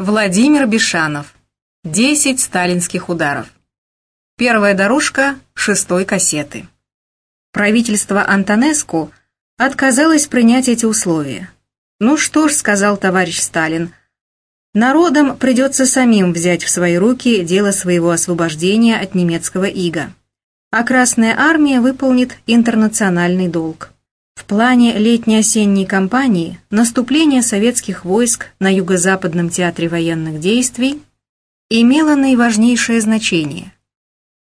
Владимир Бешанов. Десять сталинских ударов. Первая дорожка шестой кассеты. Правительство Антонеску отказалось принять эти условия. «Ну что ж», — сказал товарищ Сталин, — «народам придется самим взять в свои руки дело своего освобождения от немецкого ига, а Красная Армия выполнит интернациональный долг». В плане летней-осенней кампании наступление советских войск на Юго-Западном театре военных действий имело наиважнейшее значение.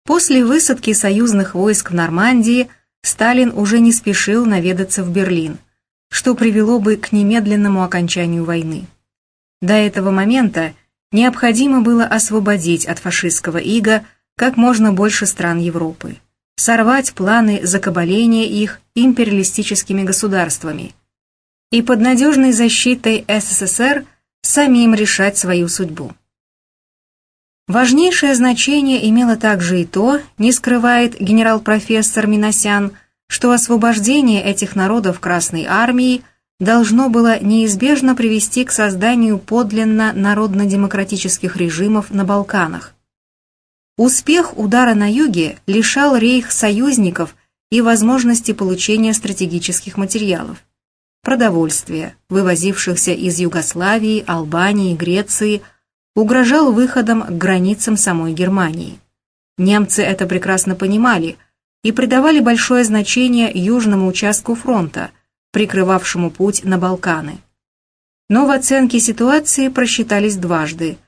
После высадки союзных войск в Нормандии Сталин уже не спешил наведаться в Берлин, что привело бы к немедленному окончанию войны. До этого момента необходимо было освободить от фашистского ига как можно больше стран Европы сорвать планы закабаления их империалистическими государствами и под надежной защитой СССР самим решать свою судьбу. Важнейшее значение имело также и то, не скрывает генерал-профессор Миносян, что освобождение этих народов Красной Армии должно было неизбежно привести к созданию подлинно народно-демократических режимов на Балканах, Успех удара на юге лишал рейх союзников и возможности получения стратегических материалов. Продовольствие, вывозившихся из Югославии, Албании, Греции, угрожал выходом к границам самой Германии. Немцы это прекрасно понимали и придавали большое значение южному участку фронта, прикрывавшему путь на Балканы. Но в оценке ситуации просчитались дважды –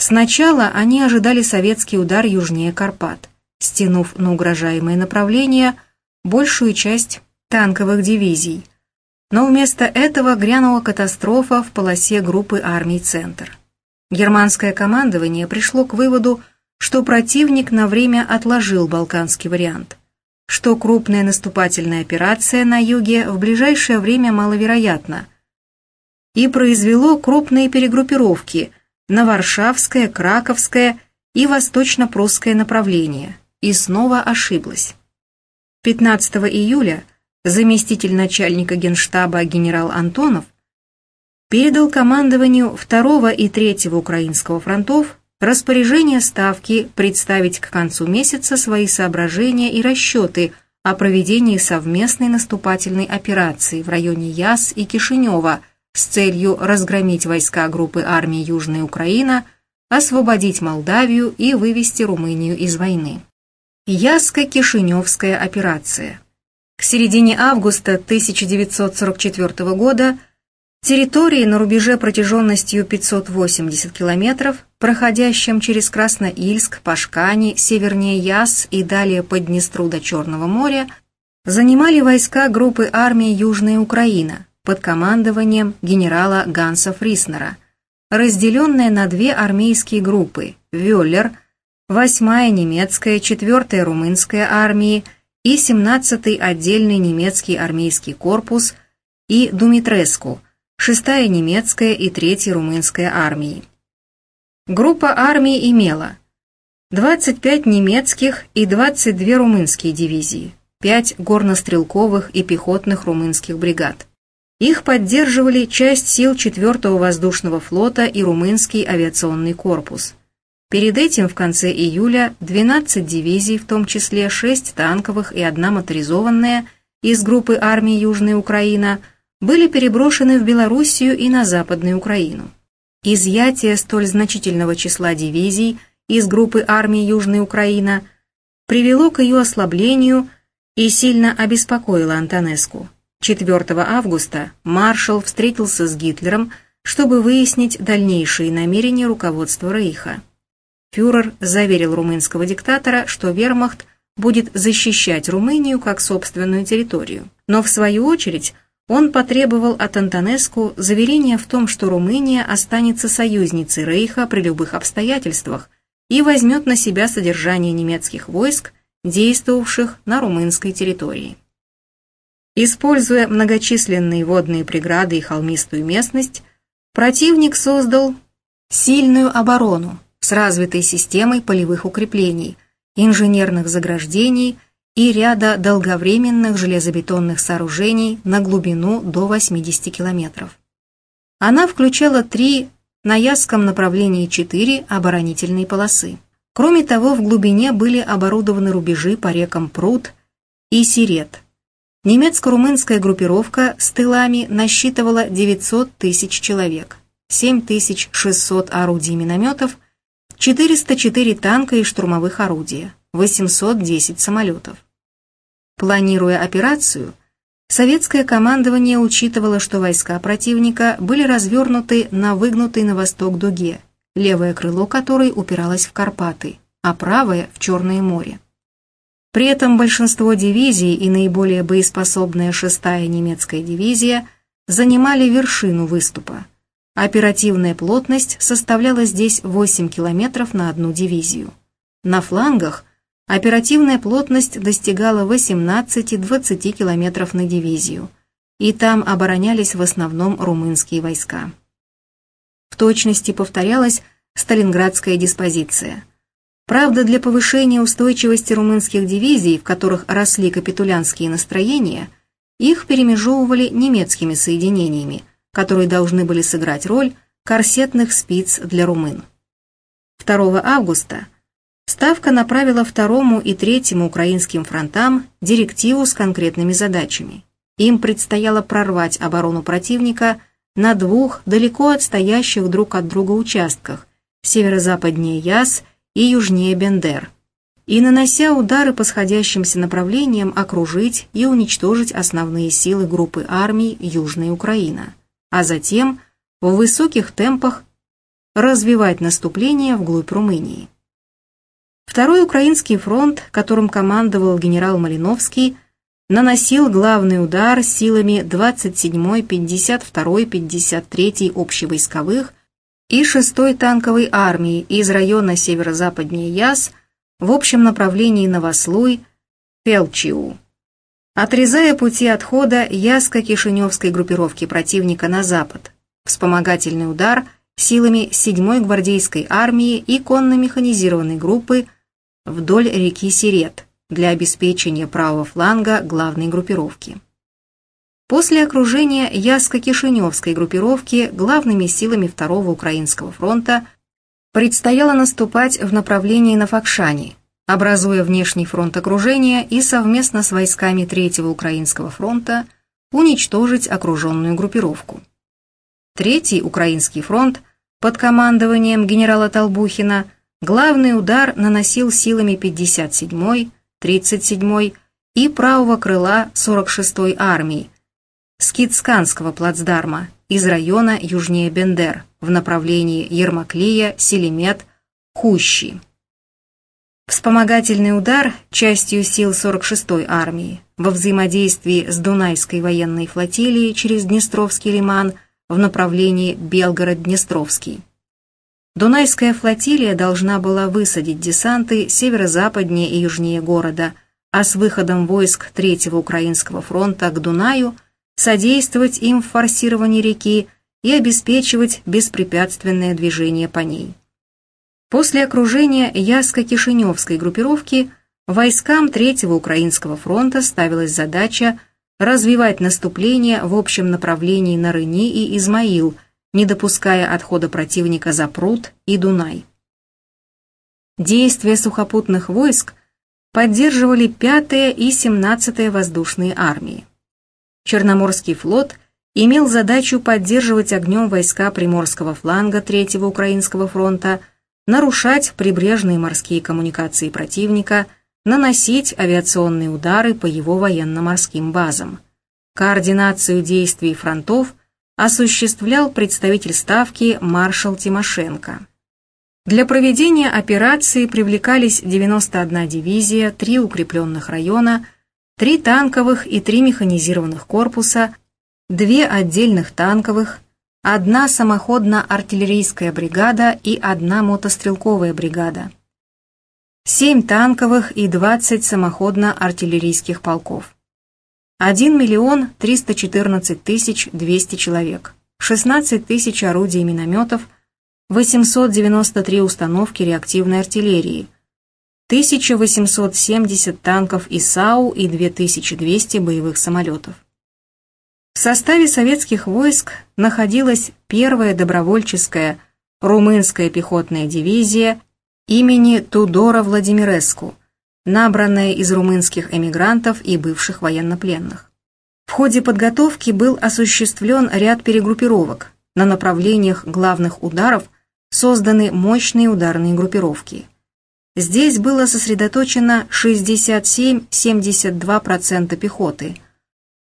Сначала они ожидали советский удар южнее Карпат, стянув на угрожаемое направление большую часть танковых дивизий. Но вместо этого грянула катастрофа в полосе группы армий «Центр». Германское командование пришло к выводу, что противник на время отложил балканский вариант, что крупная наступательная операция на юге в ближайшее время маловероятна, и произвело крупные перегруппировки – на Варшавское, Краковское и Восточно-Прусское направление, и снова ошиблась. 15 июля заместитель начальника генштаба генерал Антонов передал командованию 2 и 3 Украинского фронтов распоряжение Ставки представить к концу месяца свои соображения и расчеты о проведении совместной наступательной операции в районе Яс и Кишинева – с целью разгромить войска группы армии Южная Украина, освободить Молдавию и вывести Румынию из войны. Яско-Кишиневская операция. К середине августа 1944 года территории на рубеже протяженностью 580 километров, проходящем через Красноильск, Пашкани, севернее Яс и далее по Днестру до Черного моря, занимали войска группы армии Южная Украина, под командованием генерала Ганса Фриснера, разделенная на две армейские группы – Вёллер, 8-я немецкая, 4-я румынская армии и 17-й отдельный немецкий армейский корпус и Думитреску, 6-я немецкая и 3-я румынская армии. Группа армий имела 25 немецких и 22 румынские дивизии, 5 горнострелковых и пехотных румынских бригад. Их поддерживали часть сил 4-го воздушного флота и румынский авиационный корпус. Перед этим в конце июля 12 дивизий, в том числе 6 танковых и одна моторизованная из группы армии Южная Украина, были переброшены в Белоруссию и на Западную Украину. Изъятие столь значительного числа дивизий из группы армии Южная Украина привело к ее ослаблению и сильно обеспокоило Антонеску. 4 августа маршал встретился с Гитлером, чтобы выяснить дальнейшие намерения руководства Рейха. Фюрер заверил румынского диктатора, что вермахт будет защищать Румынию как собственную территорию. Но в свою очередь он потребовал от Антонеску заверения в том, что Румыния останется союзницей Рейха при любых обстоятельствах и возьмет на себя содержание немецких войск, действовавших на румынской территории. Используя многочисленные водные преграды и холмистую местность, противник создал сильную оборону с развитой системой полевых укреплений, инженерных заграждений и ряда долговременных железобетонных сооружений на глубину до 80 километров. Она включала три на Ясском направлении 4 оборонительные полосы. Кроме того, в глубине были оборудованы рубежи по рекам Прут и Сирет. Немецко-румынская группировка с тылами насчитывала 900 тысяч человек, 7600 орудий минометов, 404 танка и штурмовых орудия, 810 самолетов. Планируя операцию, советское командование учитывало, что войска противника были развернуты на выгнутой на восток дуге, левое крыло которой упиралось в Карпаты, а правое – в Черное море. При этом большинство дивизий и наиболее боеспособная шестая немецкая дивизия занимали вершину выступа. Оперативная плотность составляла здесь 8 километров на одну дивизию. На флангах оперативная плотность достигала 18-20 километров на дивизию, и там оборонялись в основном румынские войска. В точности повторялась сталинградская диспозиция. Правда, для повышения устойчивости румынских дивизий, в которых росли капитулянские настроения, их перемежевывали немецкими соединениями, которые должны были сыграть роль корсетных спиц для румын. 2 августа – Ставка направила второму и третьему украинским фронтам директиву с конкретными задачами. Им предстояло прорвать оборону противника на двух далеко отстоящих друг от друга участках северо-западнее Яс и южнее Бендер, и, нанося удары по сходящимся направлениям, окружить и уничтожить основные силы группы армий Южная Украина, а затем в высоких темпах развивать наступление вглубь Румынии. Второй Украинский фронт, которым командовал генерал Малиновский, наносил главный удар силами 27-й, 52-й, 53-й общевойсковых и 6-й танковой армии из района северо-западнее Яс в общем направлении Новослуй, Пелчиу. Отрезая пути отхода Яско-Кишиневской группировки противника на запад, вспомогательный удар силами 7-й гвардейской армии и конно-механизированной группы вдоль реки Сирет для обеспечения правого фланга главной группировки. После окружения Яско-Кишиневской группировки главными силами Второго Украинского фронта предстояло наступать в направлении на Факшани, образуя внешний фронт окружения и совместно с войсками Третьего Украинского фронта уничтожить окруженную группировку. Третий Украинский фронт под командованием генерала Толбухина – Главный удар наносил силами 57-й, 37-й и правого крыла 46-й армии с Китсканского плацдарма из района южнее Бендер в направлении Ермаклия, Селимет, Хущи. Вспомогательный удар частью сил 46-й армии во взаимодействии с Дунайской военной флотилией через Днестровский лиман в направлении Белгород-Днестровский. Дунайская флотилия должна была высадить десанты северо-западнее и южнее города, а с выходом войск Третьего Украинского фронта к Дунаю содействовать им в форсировании реки и обеспечивать беспрепятственное движение по ней. После окружения Яско-Кишиневской группировки войскам Третьего Украинского фронта ставилась задача развивать наступление в общем направлении на Рыни и Измаил – не допуская отхода противника за пруд и Дунай. Действия сухопутных войск поддерживали 5-я и 17-я воздушные армии. Черноморский флот имел задачу поддерживать огнем войска Приморского фланга Третьего Украинского фронта, нарушать прибрежные морские коммуникации противника, наносить авиационные удары по его военно-морским базам. Координацию действий фронтов осуществлял представитель Ставки маршал Тимошенко. Для проведения операции привлекались 91 дивизия, 3 укрепленных района, 3 танковых и 3 механизированных корпуса, 2 отдельных танковых, одна самоходно-артиллерийская бригада и одна мотострелковая бригада, 7 танковых и 20 самоходно-артиллерийских полков. 1 миллион 314 тысяч 200 человек, 16 тысяч орудий и минометов, 893 установки реактивной артиллерии, 1870 танков ИСАУ и 2200 боевых самолетов. В составе советских войск находилась первая добровольческая румынская пехотная дивизия имени Тудора Владимиреску, набранная из румынских эмигрантов и бывших военнопленных. В ходе подготовки был осуществлен ряд перегруппировок. На направлениях главных ударов созданы мощные ударные группировки. Здесь было сосредоточено 67-72% пехоты,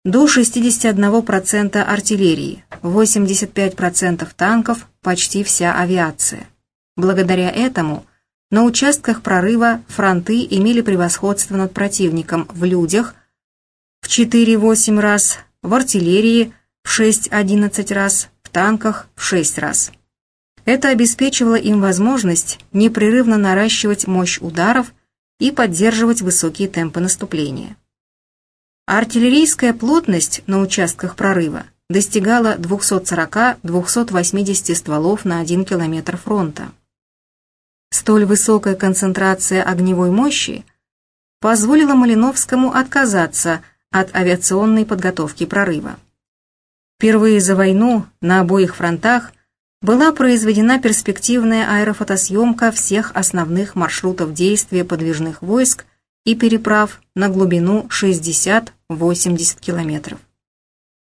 до 61% артиллерии, 85% танков, почти вся авиация. Благодаря этому на участках прорыва фронты имели превосходство над противником в людях в 4-8 раз, в артиллерии в 6-11 раз, в танках в 6 раз. Это обеспечивало им возможность непрерывно наращивать мощь ударов и поддерживать высокие темпы наступления. Артиллерийская плотность на участках прорыва достигала 240-280 стволов на 1 километр фронта. Столь высокая концентрация огневой мощи позволила Малиновскому отказаться от авиационной подготовки прорыва. Впервые за войну на обоих фронтах была произведена перспективная аэрофотосъемка всех основных маршрутов действия подвижных войск и переправ на глубину 60-80 километров.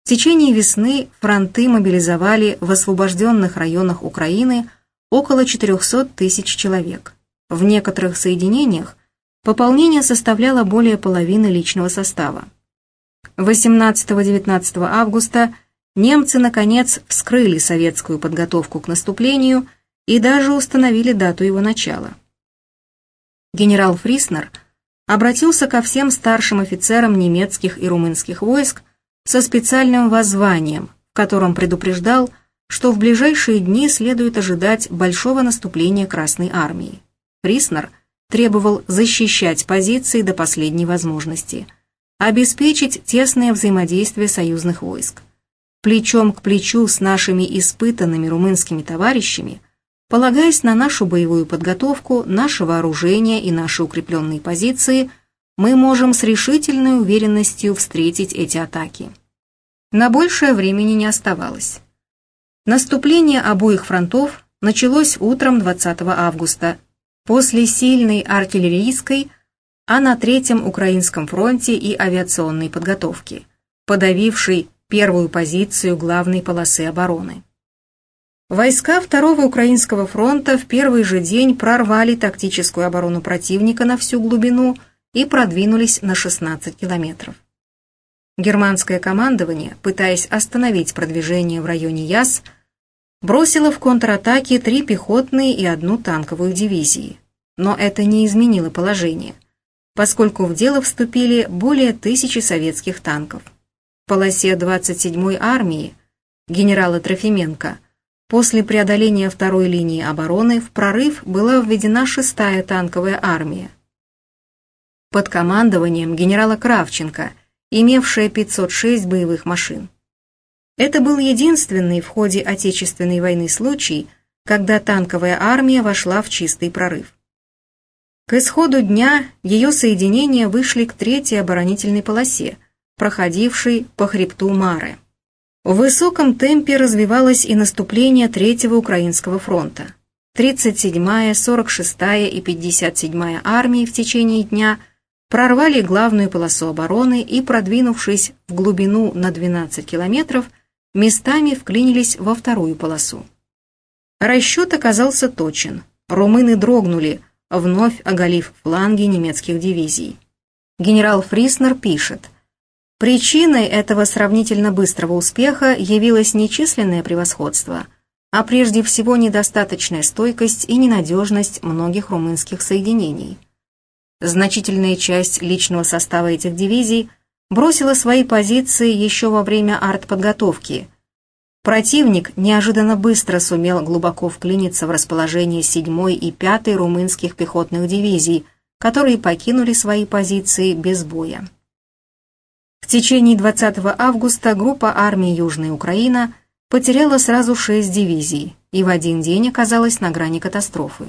В течение весны фронты мобилизовали в освобожденных районах Украины около 400 тысяч человек. В некоторых соединениях пополнение составляло более половины личного состава. 18-19 августа немцы, наконец, вскрыли советскую подготовку к наступлению и даже установили дату его начала. Генерал Фриснер обратился ко всем старшим офицерам немецких и румынских войск со специальным воззванием, в котором предупреждал, что в ближайшие дни следует ожидать большого наступления Красной Армии. Фриснер требовал защищать позиции до последней возможности, обеспечить тесное взаимодействие союзных войск. Плечом к плечу с нашими испытанными румынскими товарищами, полагаясь на нашу боевую подготовку, наше вооружение и наши укрепленные позиции, мы можем с решительной уверенностью встретить эти атаки. На большее времени не оставалось. Наступление обоих фронтов началось утром 20 августа, после сильной артиллерийской, а на Третьем Украинском фронте и авиационной подготовки, подавившей первую позицию главной полосы обороны. Войска Второго Украинского фронта в первый же день прорвали тактическую оборону противника на всю глубину и продвинулись на 16 километров. Германское командование, пытаясь остановить продвижение в районе Яс, бросило в контратаке три пехотные и одну танковую дивизии. Но это не изменило положение, поскольку в дело вступили более тысячи советских танков. Полосе 27-й армии генерала Трофименко после преодоления второй линии обороны в прорыв была введена шестая танковая армия под командованием генерала Кравченко – имевшая 506 боевых машин. Это был единственный в ходе Отечественной войны случай, когда танковая армия вошла в чистый прорыв. К исходу дня ее соединения вышли к третьей оборонительной полосе, проходившей по хребту Мары. В высоком темпе развивалось и наступление Третьего Украинского фронта. 37-я, 46-я и 57-я армии в течение дня – прорвали главную полосу обороны и, продвинувшись в глубину на 12 километров, местами вклинились во вторую полосу. Расчет оказался точен. Румыны дрогнули, вновь оголив фланги немецких дивизий. Генерал Фриснер пишет, «Причиной этого сравнительно быстрого успеха явилось не численное превосходство, а прежде всего недостаточная стойкость и ненадежность многих румынских соединений». Значительная часть личного состава этих дивизий бросила свои позиции еще во время артподготовки. Противник неожиданно быстро сумел глубоко вклиниться в расположение 7 и 5 румынских пехотных дивизий, которые покинули свои позиции без боя. В течение 20 августа группа армии Южная Украина потеряла сразу 6 дивизий и в один день оказалась на грани катастрофы.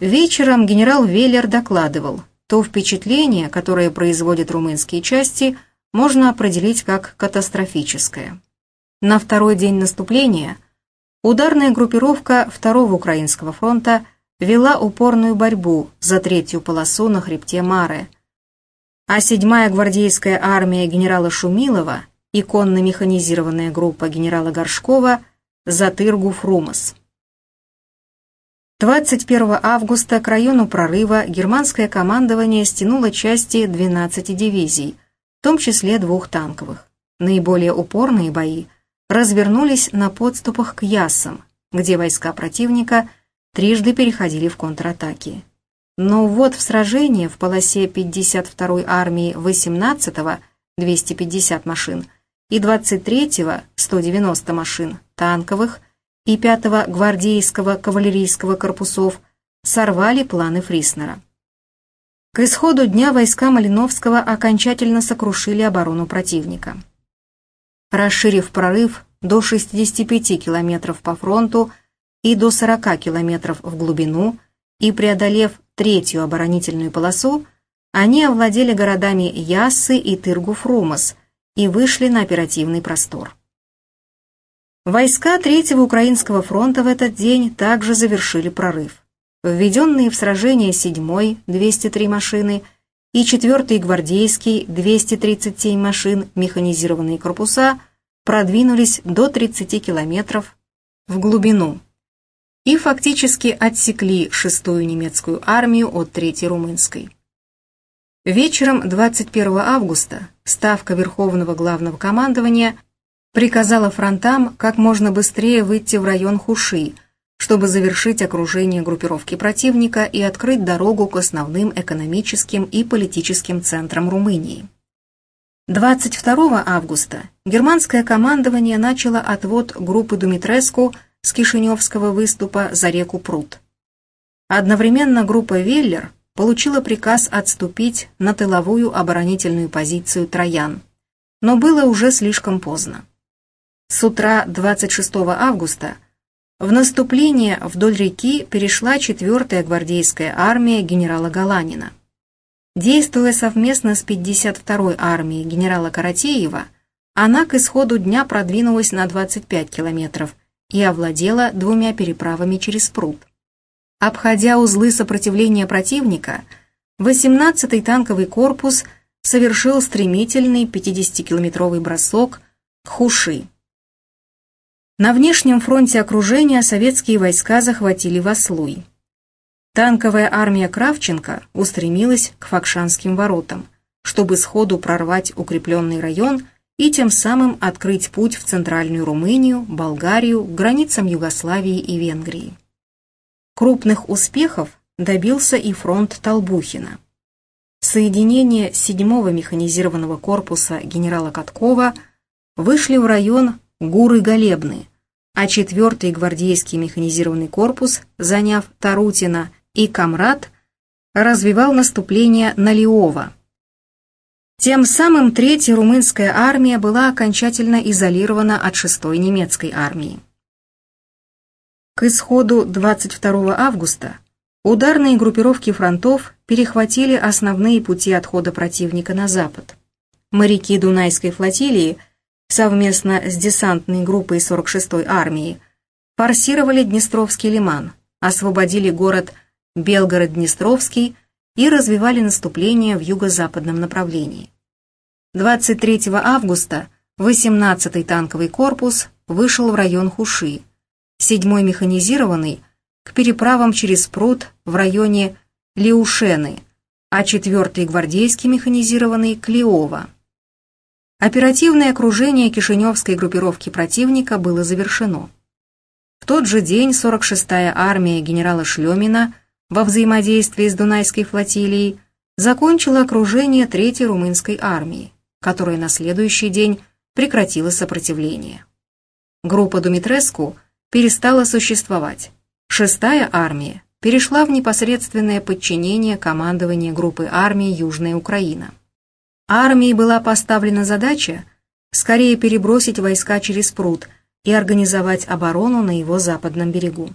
Вечером генерал Веллер докладывал, то впечатление, которое производят румынские части, можно определить как катастрофическое. На второй день наступления ударная группировка Второго Украинского фронта вела упорную борьбу за третью полосу на хребте Маре, а 7-я гвардейская армия генерала Шумилова и конно-механизированная группа генерала Горшкова за Тыргу Фрумас. 21 августа к району прорыва германское командование стянуло части 12 дивизий, в том числе двух танковых. Наиболее упорные бои развернулись на подступах к Ясам, где войска противника трижды переходили в контратаки. Но вот в сражении в полосе 52-й армии 18-го 250 машин и 23-го 190 машин танковых и 5-го гвардейского кавалерийского корпусов сорвали планы Фриснера. К исходу дня войска Малиновского окончательно сокрушили оборону противника. Расширив прорыв до 65 километров по фронту и до 40 километров в глубину и преодолев третью оборонительную полосу, они овладели городами Яссы и Тыргу-Фрумас и вышли на оперативный простор. Войска Третьего Украинского фронта в этот день также завершили прорыв. Введенные в сражение 7-й 203 машины и 4-й гвардейский 237 машин механизированные корпуса продвинулись до 30 километров в глубину и фактически отсекли 6-ю немецкую армию от 3-й румынской. Вечером 21 августа Ставка Верховного Главного Командования приказала фронтам как можно быстрее выйти в район Хуши, чтобы завершить окружение группировки противника и открыть дорогу к основным экономическим и политическим центрам Румынии. 22 августа германское командование начало отвод группы Думитреску с Кишиневского выступа за реку Прут. Одновременно группа Веллер получила приказ отступить на тыловую оборонительную позицию Троян, но было уже слишком поздно. С утра 26 августа в наступление вдоль реки перешла 4-я гвардейская армия генерала Галанина. Действуя совместно с 52-й армией генерала Каратеева, она к исходу дня продвинулась на 25 километров и овладела двумя переправами через пруд. Обходя узлы сопротивления противника, 18-й танковый корпус совершил стремительный 50-километровый бросок к Хуши. На внешнем фронте окружения советские войска захватили Васлуй. Танковая армия Кравченко устремилась к Факшанским воротам, чтобы сходу прорвать укрепленный район и тем самым открыть путь в центральную Румынию, Болгарию, границам Югославии и Венгрии. Крупных успехов добился и фронт Толбухина. Соединение 7-го механизированного корпуса генерала Каткова вышли в район Гуры-Галебны, а 4-й гвардейский механизированный корпус, заняв Тарутина и Камрад, развивал наступление на Лиова. Тем самым Третья румынская армия была окончательно изолирована от 6-й немецкой армии. К исходу 22 августа ударные группировки фронтов перехватили основные пути отхода противника на запад. Моряки Дунайской флотилии – совместно с десантной группой 46-й армии форсировали Днестровский лиман, освободили город Белгород-Днестровский и развивали наступление в юго-западном направлении. 23 августа 18-й танковый корпус вышел в район Хуши, 7-й механизированный к переправам через пруд в районе Леушены, а 4-й гвардейский механизированный к Лиова. Оперативное окружение Кишиневской группировки противника было завершено. В тот же день 46-я армия генерала Шлемина во взаимодействии с Дунайской флотилией закончила окружение Третьей румынской армии, которая на следующий день прекратила сопротивление. Группа Думитреску перестала существовать. Шестая армия перешла в непосредственное подчинение командования группы армии Южная Украина. Армии была поставлена задача скорее перебросить войска через пруд и организовать оборону на его западном берегу.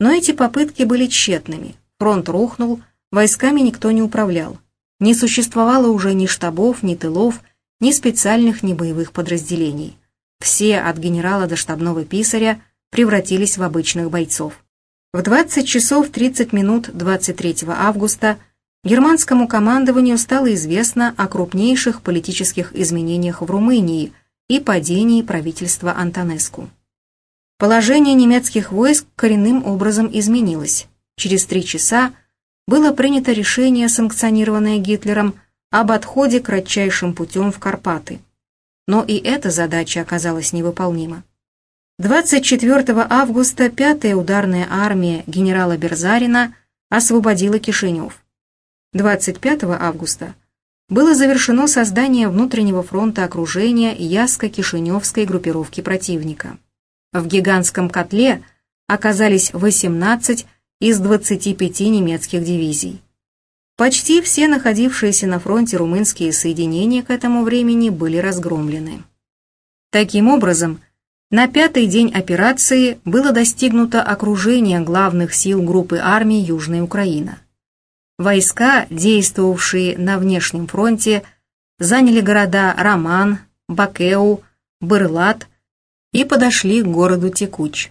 Но эти попытки были тщетными. Фронт рухнул, войсками никто не управлял. Не существовало уже ни штабов, ни тылов, ни специальных, ни боевых подразделений. Все, от генерала до штабного писаря, превратились в обычных бойцов. В 20 часов 30 минут 23 августа германскому командованию стало известно о крупнейших политических изменениях в Румынии и падении правительства Антонеску. Положение немецких войск коренным образом изменилось. Через три часа было принято решение, санкционированное Гитлером, об отходе кратчайшим путем в Карпаты. Но и эта задача оказалась невыполнима. 24 августа 5-я ударная армия генерала Берзарина освободила Кишинев. 25 августа было завершено создание внутреннего фронта окружения Яско-Кишиневской группировки противника. В гигантском котле оказались 18 из 25 немецких дивизий. Почти все находившиеся на фронте румынские соединения к этому времени были разгромлены. Таким образом, на пятый день операции было достигнуто окружение главных сил группы армий Южная Украина. Войска, действовавшие на внешнем фронте, заняли города Роман, Бакеу, Бырлат и подошли к городу Текуч.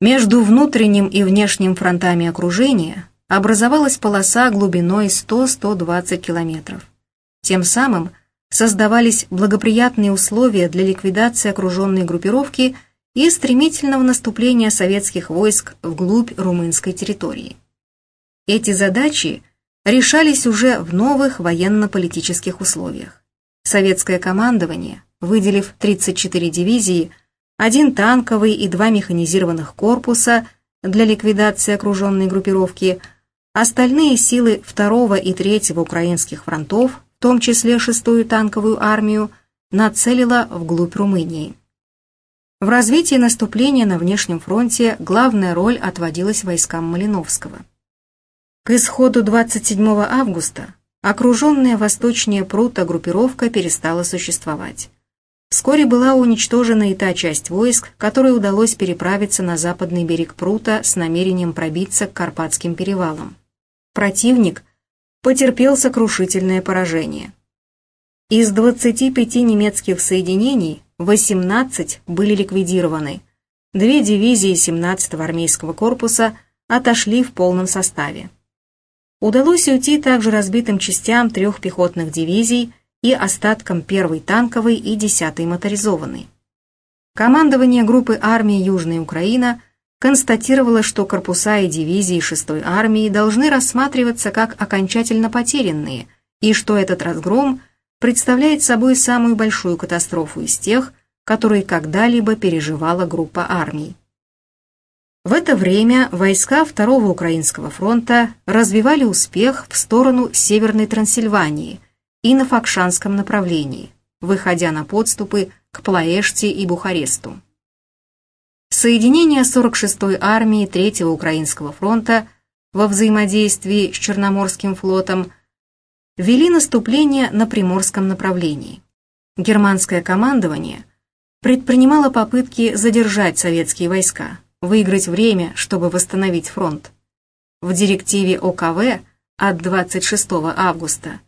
Между внутренним и внешним фронтами окружения образовалась полоса глубиной 100-120 километров. Тем самым создавались благоприятные условия для ликвидации окруженной группировки и стремительного наступления советских войск вглубь румынской территории. Эти задачи решались уже в новых военно-политических условиях. Советское командование, выделив 34 дивизии, один танковый и два механизированных корпуса для ликвидации окруженной группировки, остальные силы 2 и 3 украинских фронтов в том числе шестую танковую армию, нацелила вглубь Румынии. В развитии наступления на внешнем фронте главная роль отводилась войскам Малиновского. К исходу 27 августа окруженная восточнее прута группировка перестала существовать. Вскоре была уничтожена и та часть войск, которой удалось переправиться на западный берег прута с намерением пробиться к Карпатским перевалам. Противник потерпел сокрушительное поражение. Из 25 немецких соединений 18 были ликвидированы, две дивизии 17-го армейского корпуса отошли в полном составе. Удалось уйти также разбитым частям трех пехотных дивизий и остаткам 1-й танковой и 10-й моторизованной. Командование группы армии Южная Украина констатировала, что корпуса и дивизии 6-й армии должны рассматриваться как окончательно потерянные, и что этот разгром представляет собой самую большую катастрофу из тех, которые когда-либо переживала группа армий. В это время войска Второго Украинского фронта развивали успех в сторону Северной Трансильвании и на Факшанском направлении, выходя на подступы к Плаэште и Бухаресту. Соединения 46-й армии Третьего Украинского фронта во взаимодействии с Черноморским флотом вели наступление на Приморском направлении. Германское командование предпринимало попытки задержать советские войска, выиграть время, чтобы восстановить фронт. В директиве ОКВ от 26 августа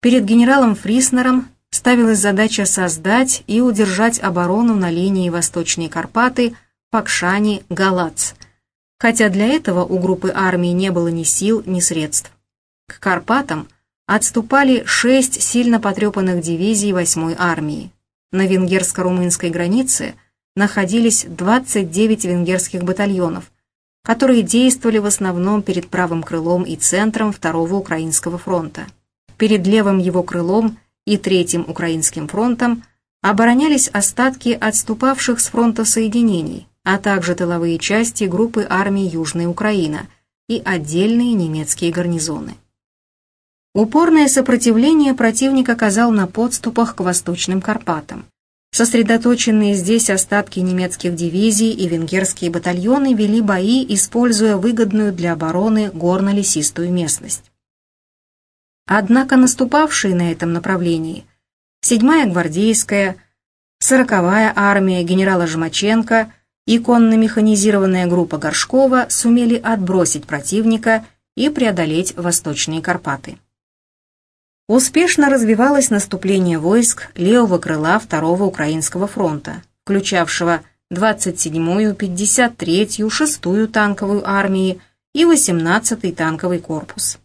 перед генералом Фриснером ставилась задача создать и удержать оборону на линии Восточные Карпаты, Пакшани, Галац, хотя для этого у группы армий не было ни сил, ни средств. К Карпатам отступали шесть сильно потрепанных дивизий 8-й армии. На венгерско-румынской границе находились 29 венгерских батальонов, которые действовали в основном перед правым крылом и центром Второго Украинского фронта. Перед левым его крылом и Третьим Украинским фронтом оборонялись остатки отступавших с фронта соединений, а также тыловые части группы армий Южная Украина и отдельные немецкие гарнизоны. Упорное сопротивление противник оказал на подступах к Восточным Карпатам. Сосредоточенные здесь остатки немецких дивизий и венгерские батальоны вели бои, используя выгодную для обороны горно-лесистую местность. Однако наступавшие на этом направлении 7-я гвардейская, 40-я армия генерала Жмаченко и конно-механизированная группа Горшкова сумели отбросить противника и преодолеть Восточные Карпаты. Успешно развивалось наступление войск левого крыла Второго Украинского фронта, включавшего 27-ю, 53-ю, 6-ю танковую армии и 18-й танковый корпус.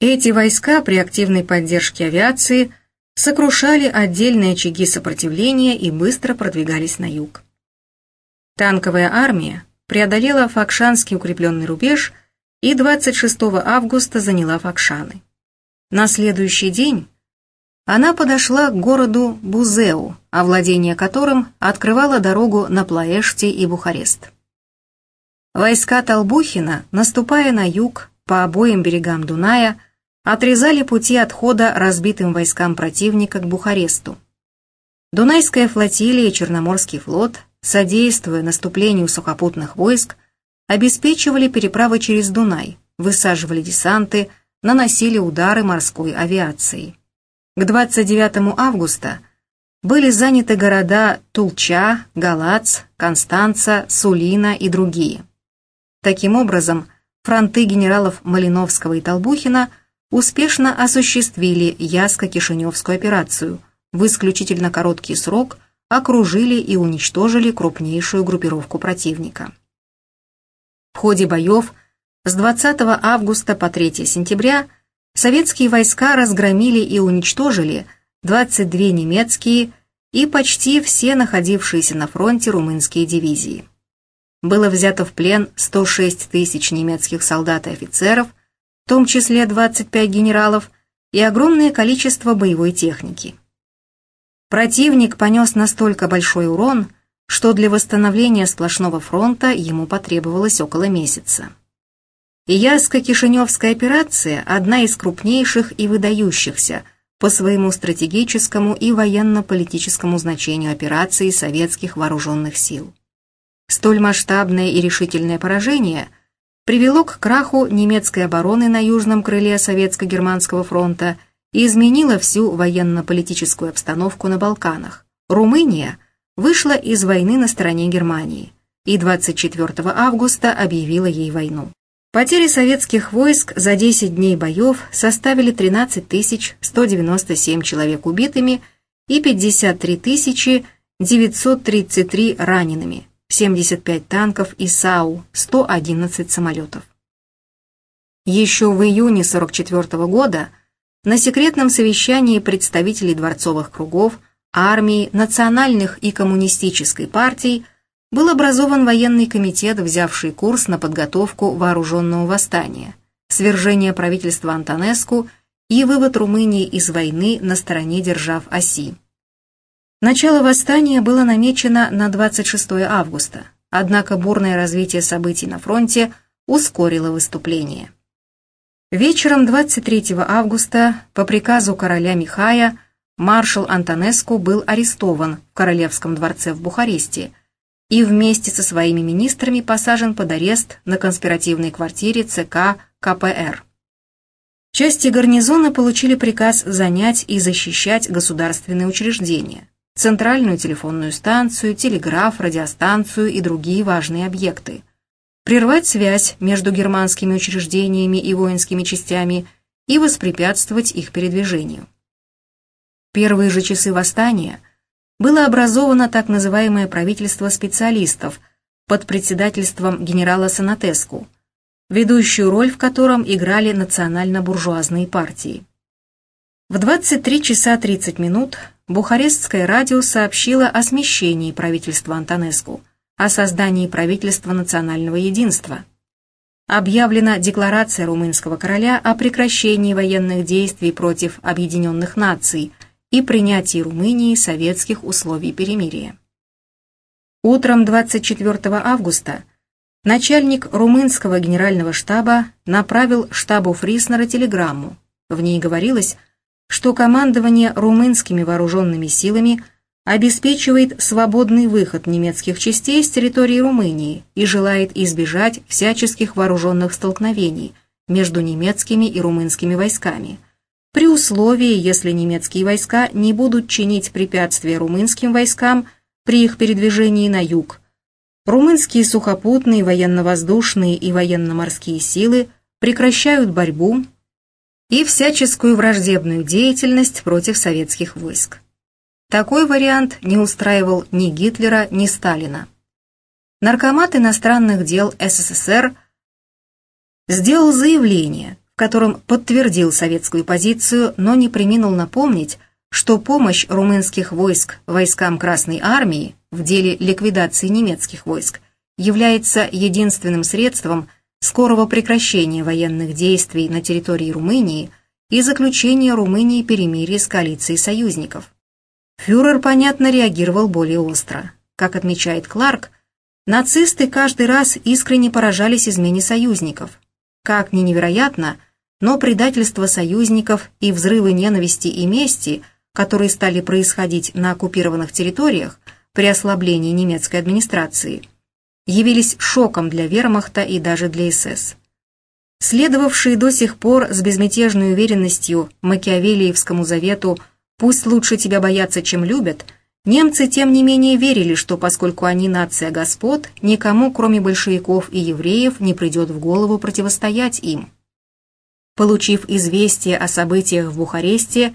Эти войска при активной поддержке авиации сокрушали отдельные очаги сопротивления и быстро продвигались на юг. Танковая армия преодолела Факшанский укрепленный рубеж и 26 августа заняла Факшаны. На следующий день она подошла к городу Бузеу, овладение которым открывало дорогу на Плаэште и Бухарест. Войска Толбухина, наступая на юг по обоим берегам Дуная, отрезали пути отхода разбитым войскам противника к Бухаресту. Дунайская флотилия и Черноморский флот, содействуя наступлению сухопутных войск, обеспечивали переправы через Дунай, высаживали десанты, наносили удары морской авиацией. К 29 августа были заняты города Тулча, Галац, Констанца, Сулина и другие. Таким образом, фронты генералов Малиновского и Толбухина успешно осуществили Яско-Кишиневскую операцию, в исключительно короткий срок окружили и уничтожили крупнейшую группировку противника. В ходе боев с 20 августа по 3 сентября советские войска разгромили и уничтожили 22 немецкие и почти все находившиеся на фронте румынские дивизии. Было взято в плен 106 тысяч немецких солдат и офицеров, в том числе 25 генералов, и огромное количество боевой техники. Противник понес настолько большой урон, что для восстановления сплошного фронта ему потребовалось около месяца. Яско-Кишиневская операция – одна из крупнейших и выдающихся по своему стратегическому и военно-политическому значению операций советских вооруженных сил. Столь масштабное и решительное поражение привело к краху немецкой обороны на южном крыле Советско-Германского фронта и изменило всю военно-политическую обстановку на Балканах. Румыния вышла из войны на стороне Германии и 24 августа объявила ей войну. Потери советских войск за 10 дней боев составили 13 197 человек убитыми и 53 933 ранеными, 75 танков и САУ, 111 самолетов. Еще в июне 1944 года на секретном совещании представителей дворцовых кругов, армии, национальных и коммунистической партий – был образован военный комитет, взявший курс на подготовку вооруженного восстания, свержение правительства Антонеску и вывод Румынии из войны на стороне держав оси. Начало восстания было намечено на 26 августа, однако бурное развитие событий на фронте ускорило выступление. Вечером 23 августа по приказу короля Михая маршал Антонеску был арестован в Королевском дворце в Бухаресте – и вместе со своими министрами посажен под арест на конспиративной квартире ЦК КПР. Части гарнизона получили приказ занять и защищать государственные учреждения, центральную телефонную станцию, телеграф, радиостанцию и другие важные объекты, прервать связь между германскими учреждениями и воинскими частями и воспрепятствовать их передвижению. Первые же часы восстания – было образовано так называемое правительство специалистов под председательством генерала Санатеску, ведущую роль в котором играли национально-буржуазные партии. В 23 часа 30 минут Бухарестское радио сообщило о смещении правительства Антонеску, о создании правительства национального единства. Объявлена декларация румынского короля о прекращении военных действий против объединенных наций – и принятии Румынии советских условий перемирия. Утром 24 августа начальник румынского генерального штаба направил штабу Фриснера телеграмму. В ней говорилось, что командование румынскими вооруженными силами обеспечивает свободный выход немецких частей с территории Румынии и желает избежать всяческих вооруженных столкновений между немецкими и румынскими войсками – при условии, если немецкие войска не будут чинить препятствия румынским войскам при их передвижении на юг. Румынские сухопутные, военно-воздушные и военно-морские силы прекращают борьбу и всяческую враждебную деятельность против советских войск. Такой вариант не устраивал ни Гитлера, ни Сталина. Наркомат иностранных дел СССР сделал заявление, в котором подтвердил советскую позицию, но не приминул напомнить, что помощь румынских войск войскам Красной Армии в деле ликвидации немецких войск является единственным средством скорого прекращения военных действий на территории Румынии и заключения Румынии перемирия с коалицией союзников. Фюрер, понятно, реагировал более остро. Как отмечает Кларк, Нацисты каждый раз искренне поражались измене союзников. Как ни невероятно, но предательство союзников и взрывы ненависти и мести, которые стали происходить на оккупированных территориях при ослаблении немецкой администрации, явились шоком для вермахта и даже для СС. Следовавшие до сих пор с безмятежной уверенностью Макиавелиевскому завету «пусть лучше тебя боятся, чем любят», Немцы, тем не менее, верили, что поскольку они нация господ, никому, кроме большевиков и евреев, не придет в голову противостоять им. Получив известие о событиях в Бухаресте,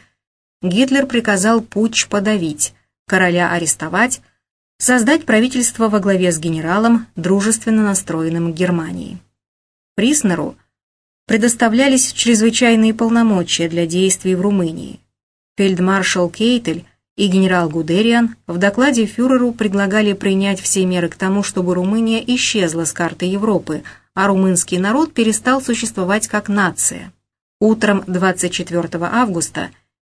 Гитлер приказал путч подавить, короля арестовать, создать правительство во главе с генералом, дружественно настроенным к Германии. Приснеру предоставлялись чрезвычайные полномочия для действий в Румынии. Фельдмаршал Кейтель и генерал Гудериан в докладе фюреру предлагали принять все меры к тому, чтобы Румыния исчезла с карты Европы, а румынский народ перестал существовать как нация. Утром 24 августа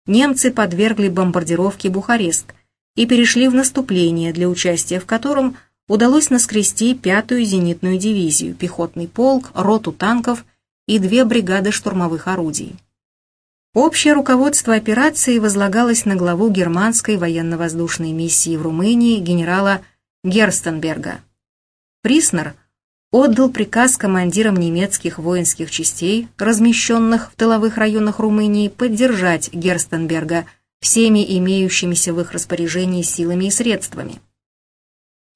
немцы подвергли бомбардировке Бухарест и перешли в наступление, для участия в котором удалось наскрести пятую зенитную дивизию, пехотный полк, роту танков и две бригады штурмовых орудий. Общее руководство операции возлагалось на главу германской военно-воздушной миссии в Румынии генерала Герстенберга. Приснер отдал приказ командирам немецких воинских частей, размещенных в тыловых районах Румынии, поддержать Герстенберга всеми имеющимися в их распоряжении силами и средствами.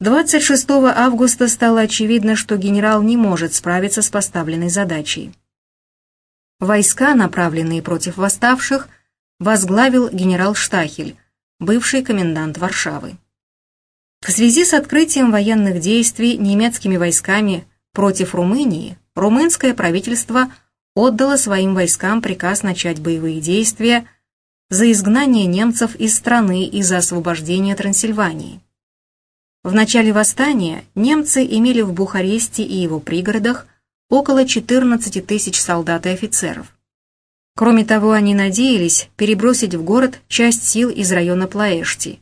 26 августа стало очевидно, что генерал не может справиться с поставленной задачей. Войска, направленные против восставших, возглавил генерал Штахель, бывший комендант Варшавы. В связи с открытием военных действий немецкими войсками против Румынии, румынское правительство отдало своим войскам приказ начать боевые действия за изгнание немцев из страны и за освобождение Трансильвании. В начале восстания немцы имели в Бухаресте и его пригородах около 14 тысяч солдат и офицеров. Кроме того, они надеялись перебросить в город часть сил из района Плаэшти.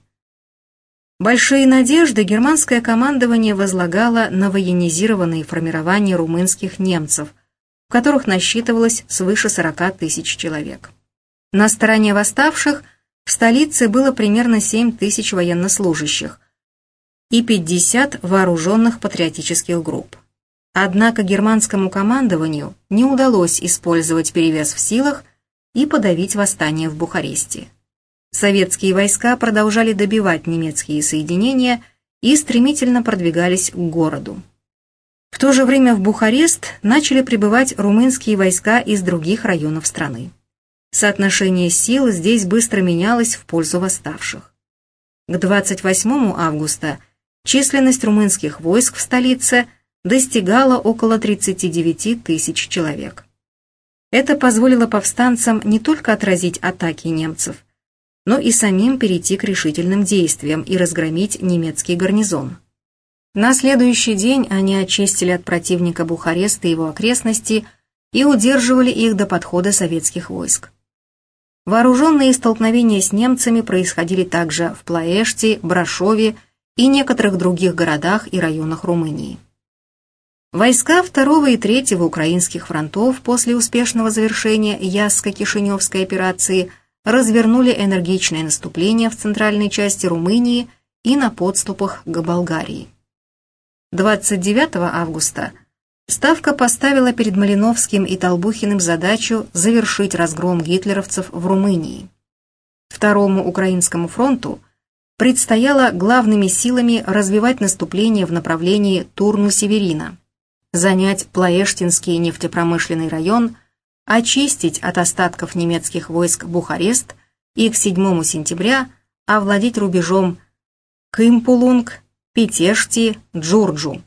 Большие надежды германское командование возлагало на военизированные формирования румынских немцев, в которых насчитывалось свыше 40 тысяч человек. На стороне восставших в столице было примерно 7 тысяч военнослужащих и 50 вооруженных патриотических групп. Однако германскому командованию не удалось использовать перевес в силах и подавить восстание в Бухаресте. Советские войска продолжали добивать немецкие соединения и стремительно продвигались к городу. В то же время в Бухарест начали прибывать румынские войска из других районов страны. Соотношение сил здесь быстро менялось в пользу восставших. К 28 августа численность румынских войск в столице – достигала около 39 тысяч человек. Это позволило повстанцам не только отразить атаки немцев, но и самим перейти к решительным действиям и разгромить немецкий гарнизон. На следующий день они очистили от противника Бухарест и его окрестности и удерживали их до подхода советских войск. Вооруженные столкновения с немцами происходили также в Плаэште, Брашове и некоторых других городах и районах Румынии. Войска второго и третьего украинских фронтов после успешного завершения Ясско-Кишиневской операции развернули энергичное наступление в центральной части Румынии и на подступах к Болгарии. 29 августа Ставка поставила перед Малиновским и Толбухиным задачу завершить разгром гитлеровцев в Румынии. Второму Украинскому фронту предстояло главными силами развивать наступление в направлении Турну-Северина – занять Плаэштинский нефтепромышленный район, очистить от остатков немецких войск Бухарест и к 7 сентября овладеть рубежом Кымпулунг, Петешти, Джурджу.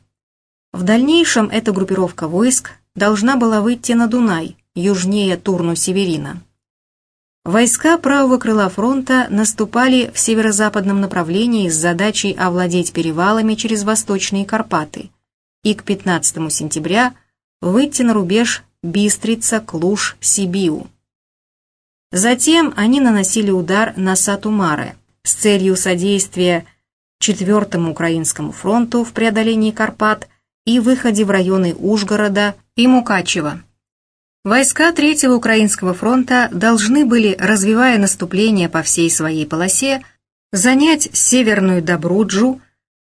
В дальнейшем эта группировка войск должна была выйти на Дунай, южнее Турну-Северина. Войска правого крыла фронта наступали в северо-западном направлении с задачей овладеть перевалами через Восточные Карпаты и к 15 сентября выйти на рубеж Бистрица, Клуж, Сибиу. Затем они наносили удар на Сатумаре с целью содействия Четвертому Украинскому фронту в преодолении Карпат и выходе в районы Ужгорода и Мукачева. Войска Третьего Украинского фронта должны были, развивая наступление по всей своей полосе, занять Северную Добруджу,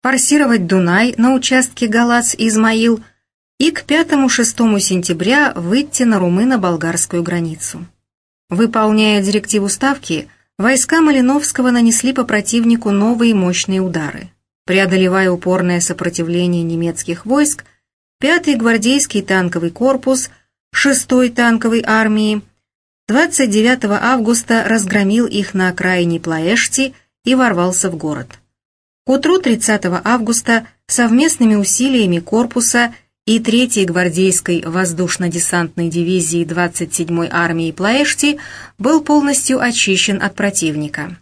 форсировать Дунай на участке Галац-Измаил и к 5-6 сентября выйти на румыно-болгарскую границу. Выполняя директиву Ставки, войска Малиновского нанесли по противнику новые мощные удары. Преодолевая упорное сопротивление немецких войск, 5-й гвардейский танковый корпус – 6-й танковой армии 29 августа разгромил их на окраине Плаэшти и ворвался в город. К утру 30 августа совместными усилиями корпуса и 3-й гвардейской воздушно-десантной дивизии 27-й армии Плаэшти был полностью очищен от противника.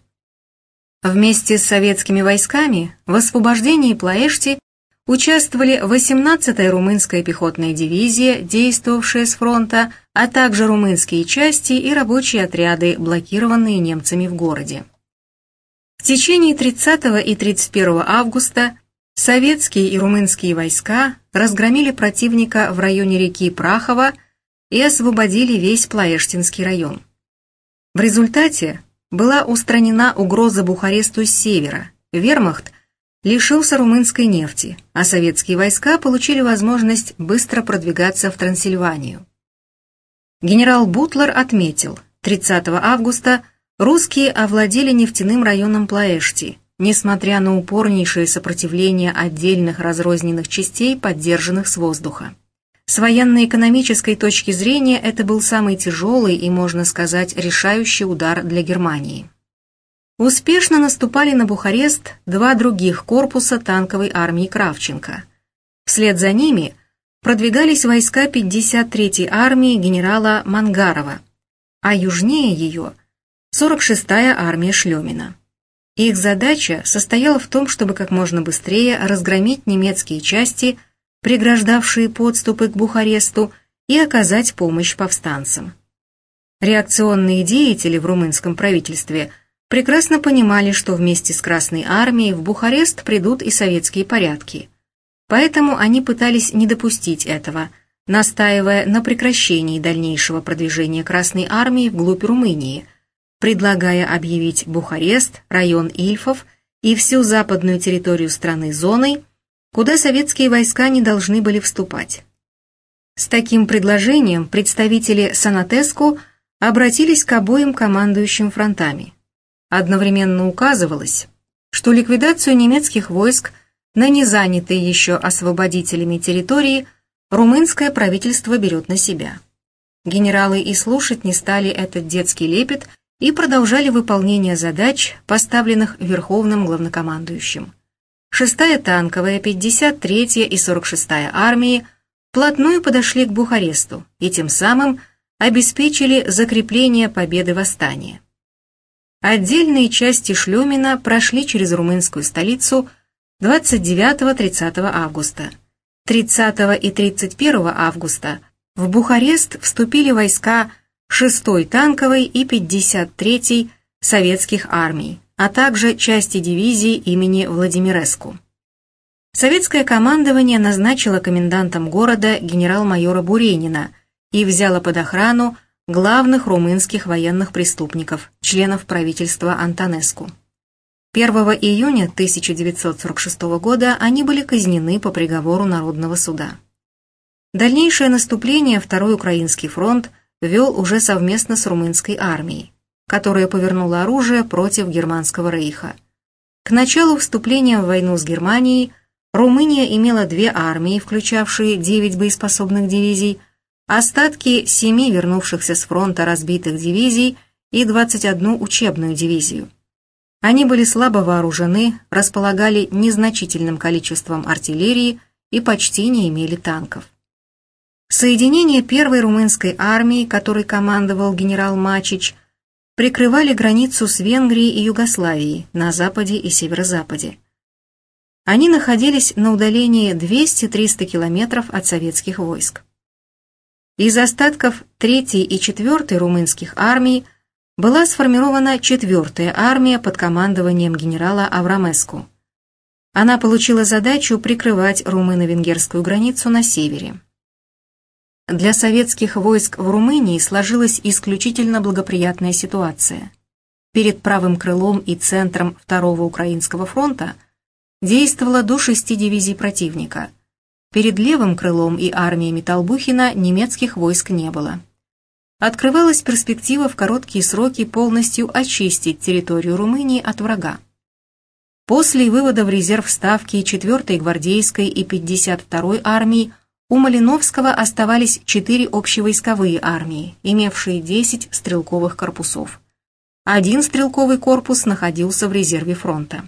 Вместе с советскими войсками в освобождении Плаэшти участвовали 18-я румынская пехотная дивизия, действовавшая с фронта, а также румынские части и рабочие отряды, блокированные немцами в городе. В течение 30 и 31 августа советские и румынские войска разгромили противника в районе реки Прахова и освободили весь Плаэштинский район. В результате была устранена угроза Бухаресту с севера. Вермахт – лишился румынской нефти, а советские войска получили возможность быстро продвигаться в Трансильванию. Генерал Бутлер отметил, 30 августа русские овладели нефтяным районом Плаэшти, несмотря на упорнейшее сопротивление отдельных разрозненных частей, поддержанных с воздуха. С военно-экономической точки зрения это был самый тяжелый и, можно сказать, решающий удар для Германии. Успешно наступали на Бухарест два других корпуса танковой армии Кравченко. Вслед за ними продвигались войска 53-й армии генерала Мангарова, а южнее ее – 46-я армия Шлемина. Их задача состояла в том, чтобы как можно быстрее разгромить немецкие части, преграждавшие подступы к Бухаресту, и оказать помощь повстанцам. Реакционные деятели в румынском правительстве – прекрасно понимали, что вместе с Красной Армией в Бухарест придут и советские порядки. Поэтому они пытались не допустить этого, настаивая на прекращении дальнейшего продвижения Красной Армии вглубь Румынии, предлагая объявить Бухарест, район Ильфов и всю западную территорию страны зоной, куда советские войска не должны были вступать. С таким предложением представители Санатеску обратились к обоим командующим фронтами одновременно указывалось, что ликвидацию немецких войск на незанятые еще освободителями территории румынское правительство берет на себя. Генералы и слушать не стали этот детский лепет и продолжали выполнение задач, поставленных Верховным главнокомандующим. 6-я танковая, 53-я и 46-я армии вплотную подошли к Бухаресту и тем самым обеспечили закрепление победы восстания. Отдельные части Шлемина прошли через румынскую столицу 29-30 августа. 30 и 31 августа в Бухарест вступили войска 6-й танковой и 53-й советских армий, а также части дивизии имени Владимиреску. Советское командование назначило комендантом города генерал-майора Буренина и взяло под охрану главных румынских военных преступников, членов правительства Антонеску. 1 июня 1946 года они были казнены по приговору Народного суда. Дальнейшее наступление Второй Украинский фронт вел уже совместно с румынской армией, которая повернула оружие против Германского рейха. К началу вступления в войну с Германией Румыния имела две армии, включавшие 9 боеспособных дивизий, остатки семи вернувшихся с фронта разбитых дивизий и 21 учебную дивизию. Они были слабо вооружены, располагали незначительным количеством артиллерии и почти не имели танков. Соединение первой румынской армии, которой командовал генерал Мачич, прикрывали границу с Венгрией и Югославией на западе и северо-западе. Они находились на удалении 200-300 километров от советских войск. Из остатков 3-й и 4-й румынских армий была сформирована 4-я армия под командованием генерала Аврамеску. Она получила задачу прикрывать румыно-венгерскую границу на севере. Для советских войск в Румынии сложилась исключительно благоприятная ситуация. Перед правым крылом и центром Второго Украинского фронта действовало до шести дивизий противника. Перед левым крылом и армиями Толбухина немецких войск не было. Открывалась перспектива в короткие сроки полностью очистить территорию Румынии от врага. После вывода в резерв ставки 4-й гвардейской и 52-й армии у Малиновского оставались четыре общевойсковые армии, имевшие 10 стрелковых корпусов. Один стрелковый корпус находился в резерве фронта.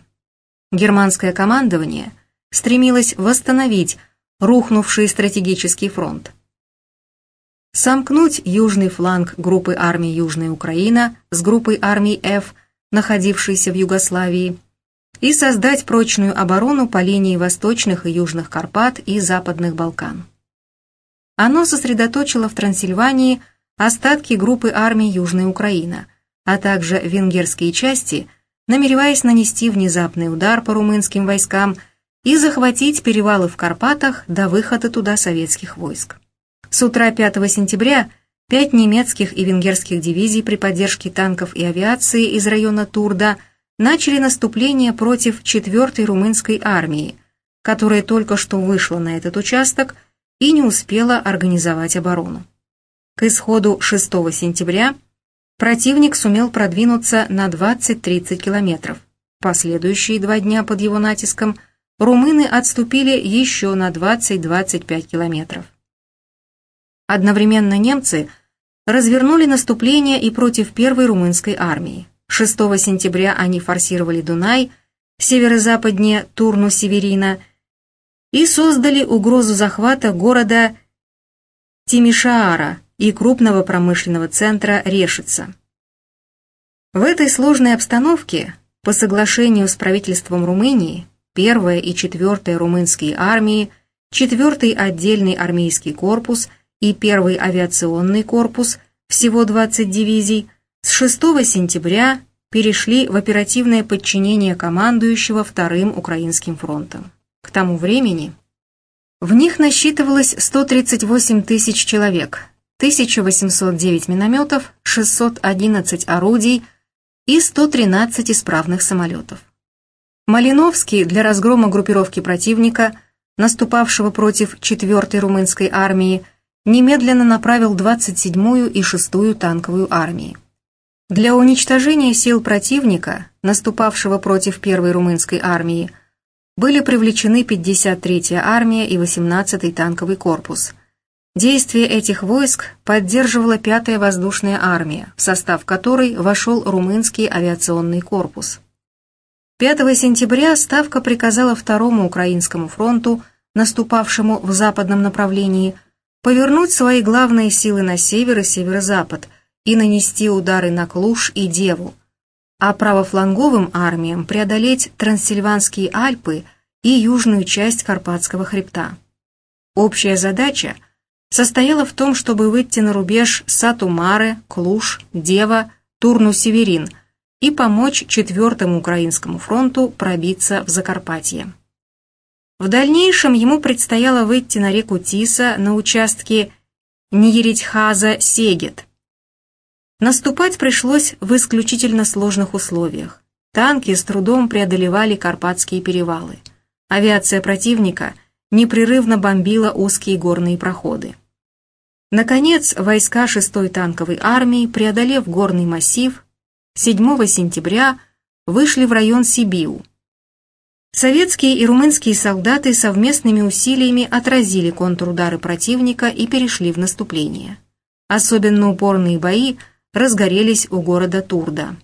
Германское командование стремилось восстановить рухнувший стратегический фронт. Сомкнуть южный фланг группы армий Южная Украина с группой армий F, находившейся в Югославии, и создать прочную оборону по линии восточных и южных Карпат и западных Балкан. Оно сосредоточило в Трансильвании остатки группы армий Южная Украина, а также венгерские части, намереваясь нанести внезапный удар по румынским войскам и захватить перевалы в Карпатах до выхода туда советских войск. С утра 5 сентября пять немецких и венгерских дивизий при поддержке танков и авиации из района Турда начали наступление против 4-й румынской армии, которая только что вышла на этот участок и не успела организовать оборону. К исходу 6 сентября противник сумел продвинуться на 20-30 километров. Последующие два дня под его натиском румыны отступили еще на 20-25 километров. Одновременно немцы развернули наступление и против первой румынской армии. 6 сентября они форсировали Дунай, северо-западнее Турну-Северина и создали угрозу захвата города Тимишаара и крупного промышленного центра Решица. В этой сложной обстановке, по соглашению с правительством Румынии, первая и четвертая румынские армии, четвертый отдельный армейский корпус и первый авиационный корпус, всего 20 дивизий, с 6 сентября перешли в оперативное подчинение командующего Вторым Украинским фронтом. К тому времени в них насчитывалось 138 тысяч человек, 1809 минометов, 611 орудий и 113 исправных самолетов. Малиновский для разгрома группировки противника, наступавшего против 4-й румынской армии, немедленно направил 27-ю и 6-ю танковую армии. Для уничтожения сил противника, наступавшего против 1-й румынской армии, были привлечены 53-я армия и 18-й танковый корпус. Действия этих войск поддерживала 5-я воздушная армия, в состав которой вошел румынский авиационный корпус. 5 сентября Ставка приказала Второму Украинскому фронту, наступавшему в западном направлении, повернуть свои главные силы на север и северо-запад и нанести удары на Клуш и Деву, а правофланговым армиям преодолеть Трансильванские Альпы и южную часть Карпатского хребта. Общая задача состояла в том, чтобы выйти на рубеж Сатумаре, Клуш, Дева, Турну-Северин и помочь Четвертому Украинскому фронту пробиться в Закарпатье. В дальнейшем ему предстояло выйти на реку Тиса на участке Ниеретьхаза-Сегет, Наступать пришлось в исключительно сложных условиях. Танки с трудом преодолевали Карпатские перевалы. Авиация противника непрерывно бомбила узкие горные проходы. Наконец, войска 6-й танковой армии, преодолев горный массив, 7 сентября вышли в район Сибиу. Советские и румынские солдаты совместными усилиями отразили контрудары противника и перешли в наступление. Особенно упорные бои – разгорелись у города Турда.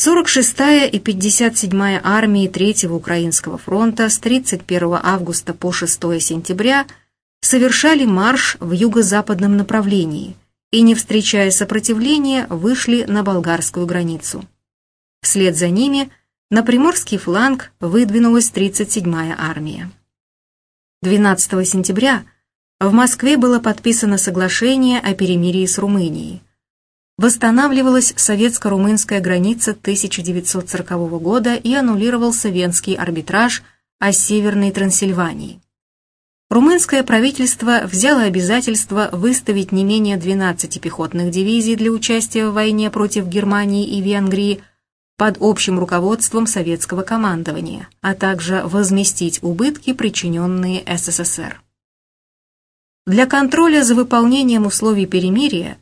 46-я и 57-я армии Третьего Украинского фронта с 31 августа по 6 сентября совершали марш в юго-западном направлении и, не встречая сопротивления, вышли на болгарскую границу. Вслед за ними на приморский фланг выдвинулась 37-я армия. 12 сентября в Москве было подписано соглашение о перемирии с Румынией восстанавливалась советско-румынская граница 1940 года и аннулировался Венский арбитраж о Северной Трансильвании. Румынское правительство взяло обязательство выставить не менее 12 пехотных дивизий для участия в войне против Германии и Венгрии под общим руководством советского командования, а также возместить убытки, причиненные СССР. Для контроля за выполнением условий перемирия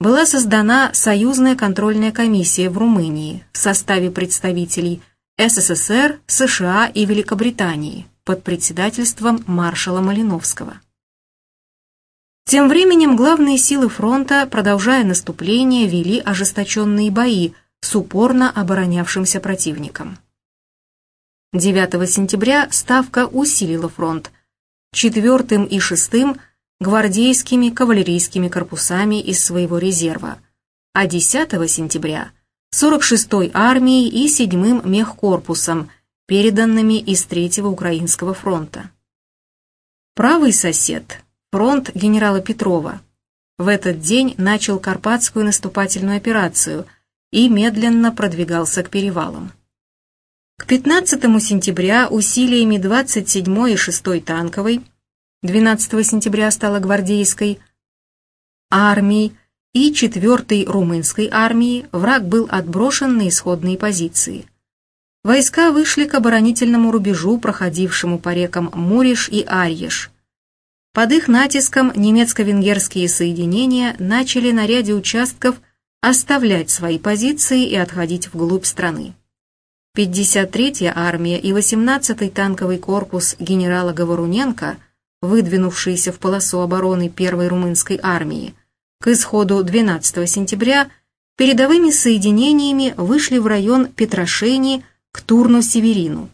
была создана союзная контрольная комиссия в Румынии в составе представителей СССР, США и Великобритании под председательством маршала Малиновского. Тем временем главные силы фронта, продолжая наступление, вели ожесточенные бои с упорно оборонявшимся противником. 9 сентября Ставка усилила фронт. 4 и 6 гвардейскими кавалерийскими корпусами из своего резерва, а 10 сентября 46-й армией и 7-м мехкорпусом, переданными из Третьего Украинского фронта. Правый сосед, фронт генерала Петрова, в этот день начал Карпатскую наступательную операцию и медленно продвигался к перевалам. К 15 сентября усилиями 27-й и 6-й танковой 12 сентября стала гвардейской армией и 4-й румынской армии, враг был отброшен на исходные позиции. Войска вышли к оборонительному рубежу, проходившему по рекам Муриш и Арьеш. Под их натиском немецко-венгерские соединения начали на ряде участков оставлять свои позиции и отходить вглубь страны. 53-я армия и 18-й танковый корпус генерала Говоруненко – выдвинувшиеся в полосу обороны первой румынской армии, к исходу 12 сентября передовыми соединениями вышли в район Петрошени к Турну-Северину.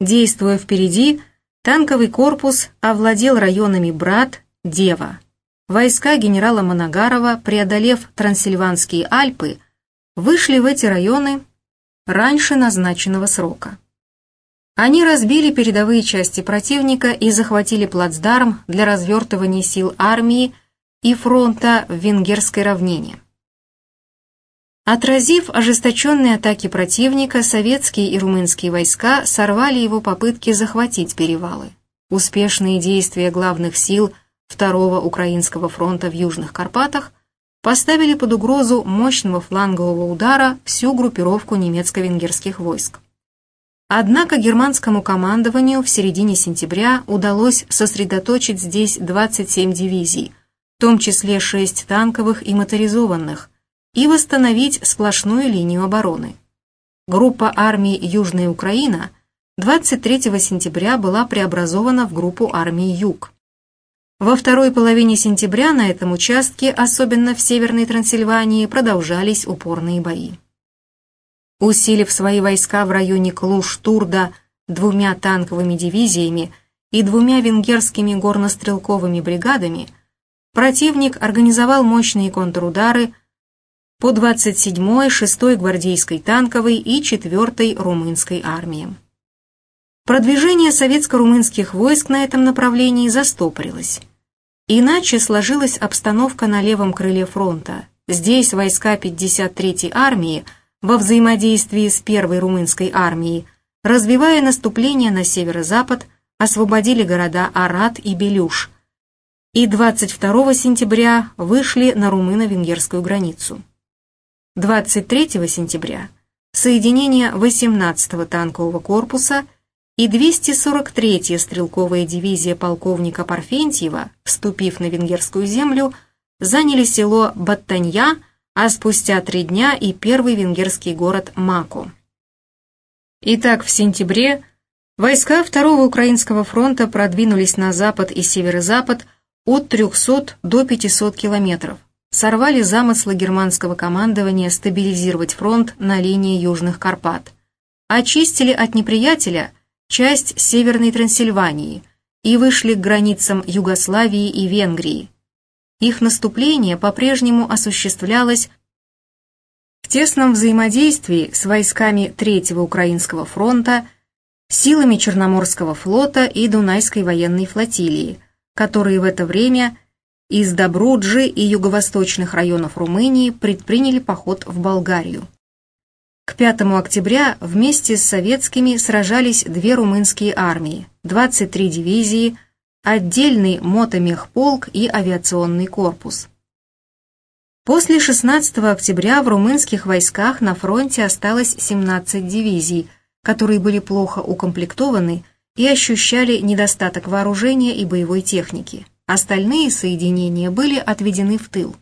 Действуя впереди, танковый корпус овладел районами Брат, Дева. Войска генерала Моногарова, преодолев Трансильванские Альпы, вышли в эти районы раньше назначенного срока. Они разбили передовые части противника и захватили плацдарм для развертывания сил армии и фронта в Венгерской равнине. Отразив ожесточенные атаки противника, советские и румынские войска сорвали его попытки захватить перевалы. Успешные действия главных сил Второго Украинского фронта в Южных Карпатах поставили под угрозу мощного флангового удара всю группировку немецко-венгерских войск. Однако германскому командованию в середине сентября удалось сосредоточить здесь 27 дивизий, в том числе 6 танковых и моторизованных, и восстановить сплошную линию обороны. Группа армий Южная Украина 23 сентября была преобразована в группу армий Юг. Во второй половине сентября на этом участке, особенно в Северной Трансильвании, продолжались упорные бои усилив свои войска в районе Клуш-Турда двумя танковыми дивизиями и двумя венгерскими горнострелковыми бригадами, противник организовал мощные контрудары по 27-й, 6-й гвардейской танковой и 4-й румынской армиям. Продвижение советско-румынских войск на этом направлении застопорилось. Иначе сложилась обстановка на левом крыле фронта. Здесь войска 53-й армии – во взаимодействии с первой румынской армией, развивая наступление на северо-запад, освободили города Арат и Белюш и 22 сентября вышли на румыно-венгерскую границу. 23 сентября соединение 18-го танкового корпуса и 243-я стрелковая дивизия полковника Парфентьева, вступив на венгерскую землю, заняли село Баттанья – а спустя три дня и первый венгерский город Маку. Итак, в сентябре войска Второго Украинского фронта продвинулись на запад и северо-запад от 300 до 500 километров, сорвали замыслы германского командования стабилизировать фронт на линии Южных Карпат, очистили от неприятеля часть Северной Трансильвании и вышли к границам Югославии и Венгрии. Их наступление по-прежнему осуществлялось в тесном взаимодействии с войсками Третьего Украинского фронта, силами Черноморского флота и Дунайской военной флотилии, которые в это время из Добруджи и юго-восточных районов Румынии предприняли поход в Болгарию. К 5 октября вместе с советскими сражались две румынские армии, 23 дивизии, отдельный мотомехполк и авиационный корпус. После 16 октября в румынских войсках на фронте осталось 17 дивизий, которые были плохо укомплектованы и ощущали недостаток вооружения и боевой техники. Остальные соединения были отведены в тыл.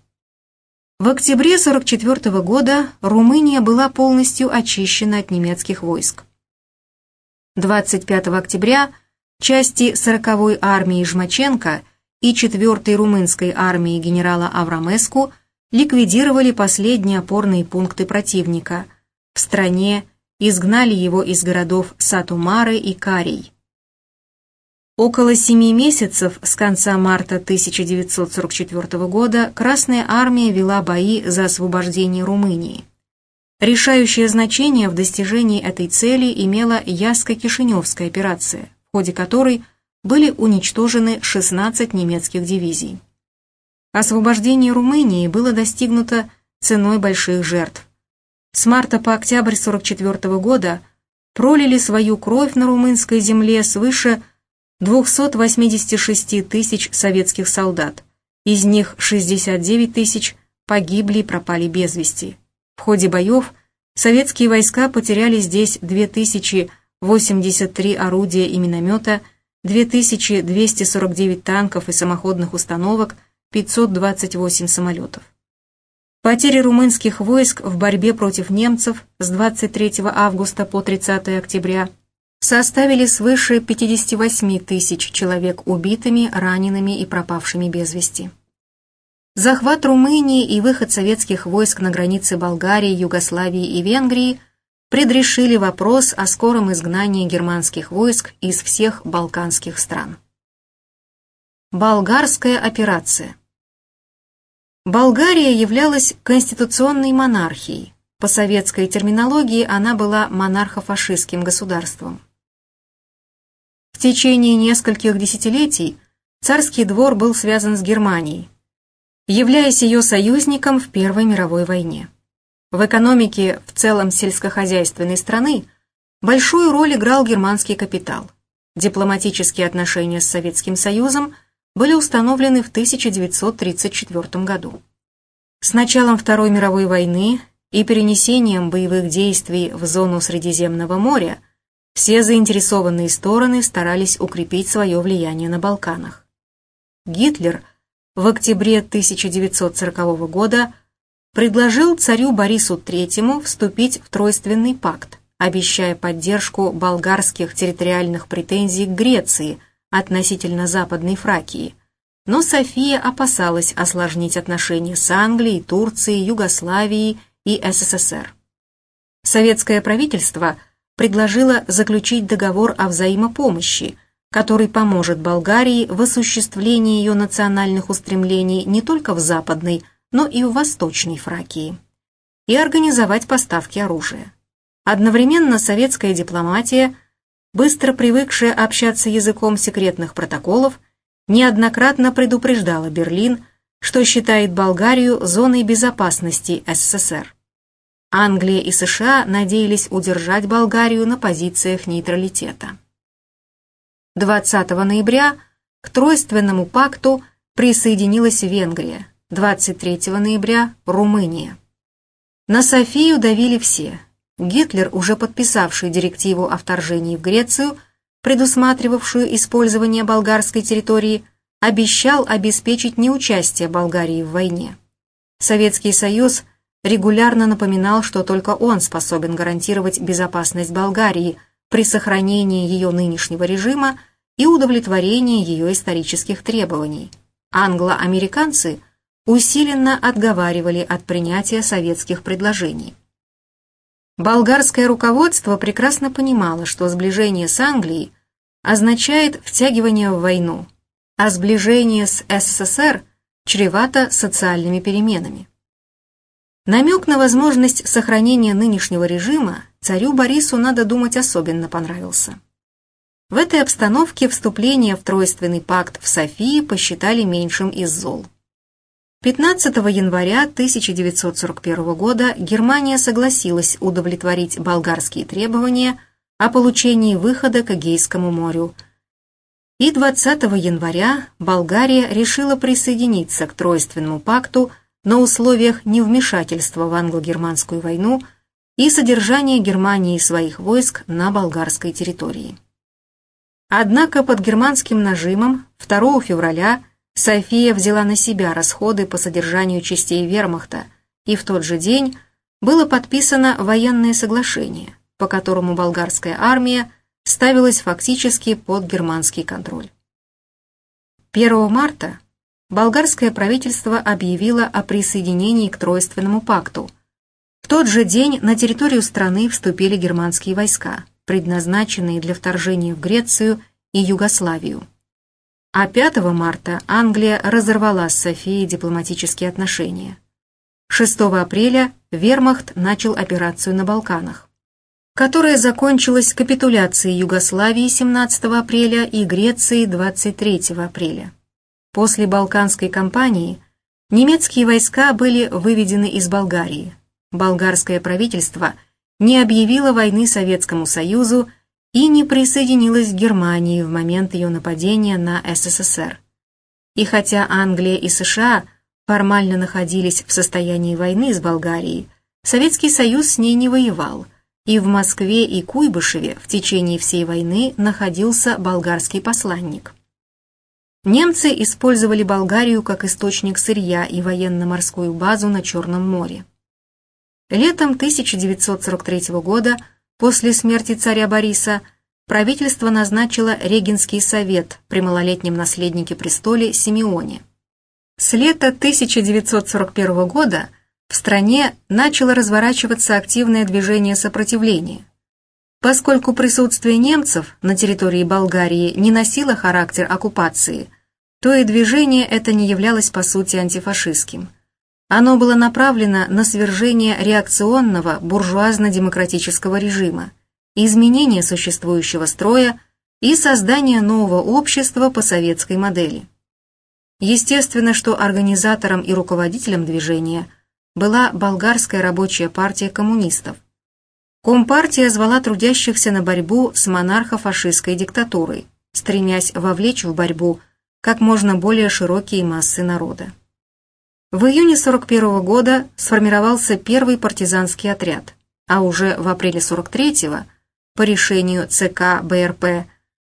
В октябре 1944 года Румыния была полностью очищена от немецких войск. 25 октября части 40-й армии Жмаченко и 4-й румынской армии генерала Аврамеску ликвидировали последние опорные пункты противника. В стране изгнали его из городов Сатумары и Карий. Около семи месяцев с конца марта 1944 года Красная Армия вела бои за освобождение Румынии. Решающее значение в достижении этой цели имела Яско-Кишиневская операция, в ходе которой были уничтожены 16 немецких дивизий. Освобождение Румынии было достигнуто ценой больших жертв. С марта по октябрь 1944 года пролили свою кровь на румынской земле свыше 286 тысяч советских солдат, из них 69 тысяч погибли и пропали без вести. В ходе боев советские войска потеряли здесь 2083 орудия и миномета, 2249 танков и самоходных установок, 528 самолетов. Потери румынских войск в борьбе против немцев с 23 августа по 30 октября составили свыше 58 тысяч человек убитыми, ранеными и пропавшими без вести. Захват Румынии и выход советских войск на границе Болгарии, Югославии и Венгрии предрешили вопрос о скором изгнании германских войск из всех балканских стран. Болгарская операция Болгария являлась конституционной монархией. По советской терминологии она была монархо-фашистским государством. В течение нескольких десятилетий царский двор был связан с Германией, являясь ее союзником в Первой мировой войне. В экономике в целом сельскохозяйственной страны большую роль играл германский капитал. Дипломатические отношения с Советским Союзом были установлены в 1934 году. С началом Второй мировой войны и перенесением боевых действий в зону Средиземного моря – все заинтересованные стороны старались укрепить свое влияние на Балканах. Гитлер в октябре 1940 года предложил царю Борису III вступить в Тройственный пакт, обещая поддержку болгарских территориальных претензий к Греции относительно Западной Фракии. Но София опасалась осложнить отношения с Англией, Турцией, Югославией и СССР. Советское правительство – предложила заключить договор о взаимопомощи, который поможет Болгарии в осуществлении ее национальных устремлений не только в Западной, но и в Восточной Фракии, и организовать поставки оружия. Одновременно советская дипломатия, быстро привыкшая общаться языком секретных протоколов, неоднократно предупреждала Берлин, что считает Болгарию зоной безопасности СССР. Англия и США надеялись удержать Болгарию на позициях нейтралитета. 20 ноября к Тройственному пакту присоединилась Венгрия, 23 ноября – Румыния. На Софию давили все. Гитлер, уже подписавший директиву о вторжении в Грецию, предусматривавшую использование болгарской территории, обещал обеспечить неучастие Болгарии в войне. Советский Союз регулярно напоминал, что только он способен гарантировать безопасность Болгарии при сохранении ее нынешнего режима и удовлетворении ее исторических требований. Англо-американцы усиленно отговаривали от принятия советских предложений. Болгарское руководство прекрасно понимало, что сближение с Англией означает втягивание в войну, а сближение с СССР чревато социальными переменами. Намек на возможность сохранения нынешнего режима царю Борису, надо думать, особенно понравился. В этой обстановке вступление в Тройственный пакт в Софии посчитали меньшим из зол. 15 января 1941 года Германия согласилась удовлетворить болгарские требования о получении выхода к Эгейскому морю. И 20 января Болгария решила присоединиться к Тройственному пакту на условиях невмешательства в англо-германскую войну и содержания Германии своих войск на болгарской территории. Однако под германским нажимом 2 февраля София взяла на себя расходы по содержанию частей вермахта, и в тот же день было подписано военное соглашение, по которому болгарская армия ставилась фактически под германский контроль. 1 марта болгарское правительство объявило о присоединении к Тройственному пакту. В тот же день на территорию страны вступили германские войска, предназначенные для вторжения в Грецию и Югославию. А 5 марта Англия разорвала с Софией дипломатические отношения. 6 апреля Вермахт начал операцию на Балканах, которая закончилась капитуляцией Югославии 17 апреля и Греции 23 апреля. После Балканской кампании немецкие войска были выведены из Болгарии. Болгарское правительство не объявило войны Советскому Союзу и не присоединилась к Германии в момент ее нападения на СССР. И хотя Англия и США формально находились в состоянии войны с Болгарией, Советский Союз с ней не воевал, и в Москве и Куйбышеве в течение всей войны находился болгарский посланник. Немцы использовали Болгарию как источник сырья и военно-морскую базу на Черном море. Летом 1943 года После смерти царя Бориса правительство назначило Регенский совет при малолетнем наследнике престоле Симеоне. С лета 1941 года в стране начало разворачиваться активное движение сопротивления. Поскольку присутствие немцев на территории Болгарии не носило характер оккупации, то и движение это не являлось по сути антифашистским – оно было направлено на свержение реакционного буржуазно-демократического режима, изменение существующего строя и создание нового общества по советской модели. Естественно, что организатором и руководителем движения была Болгарская рабочая партия коммунистов. Компартия звала трудящихся на борьбу с монархо-фашистской диктатурой, стремясь вовлечь в борьбу как можно более широкие массы народа. В июне 41 года сформировался первый партизанский отряд, а уже в апреле 43-го, по решению ЦК БРП,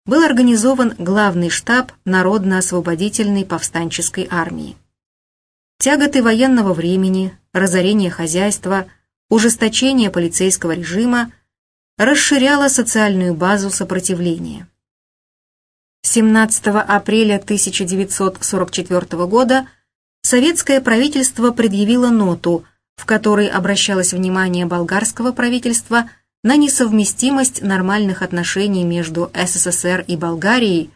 был организован главный штаб Народно-освободительной повстанческой армии. Тяготы военного времени, разорение хозяйства, ужесточение полицейского режима расширяло социальную базу сопротивления. 17 апреля 1944 года советское правительство предъявило ноту, в которой обращалось внимание болгарского правительства на несовместимость нормальных отношений между СССР и Болгарией,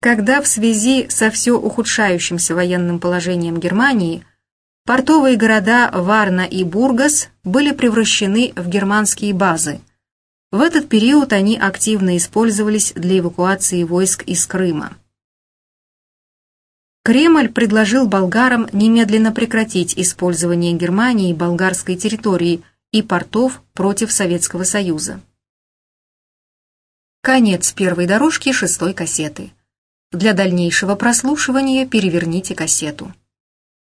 когда в связи со все ухудшающимся военным положением Германии портовые города Варна и Бургас были превращены в германские базы. В этот период они активно использовались для эвакуации войск из Крыма. Кремль предложил болгарам немедленно прекратить использование Германии болгарской территории и портов против Советского Союза. Конец первой дорожки шестой кассеты. Для дальнейшего прослушивания переверните кассету.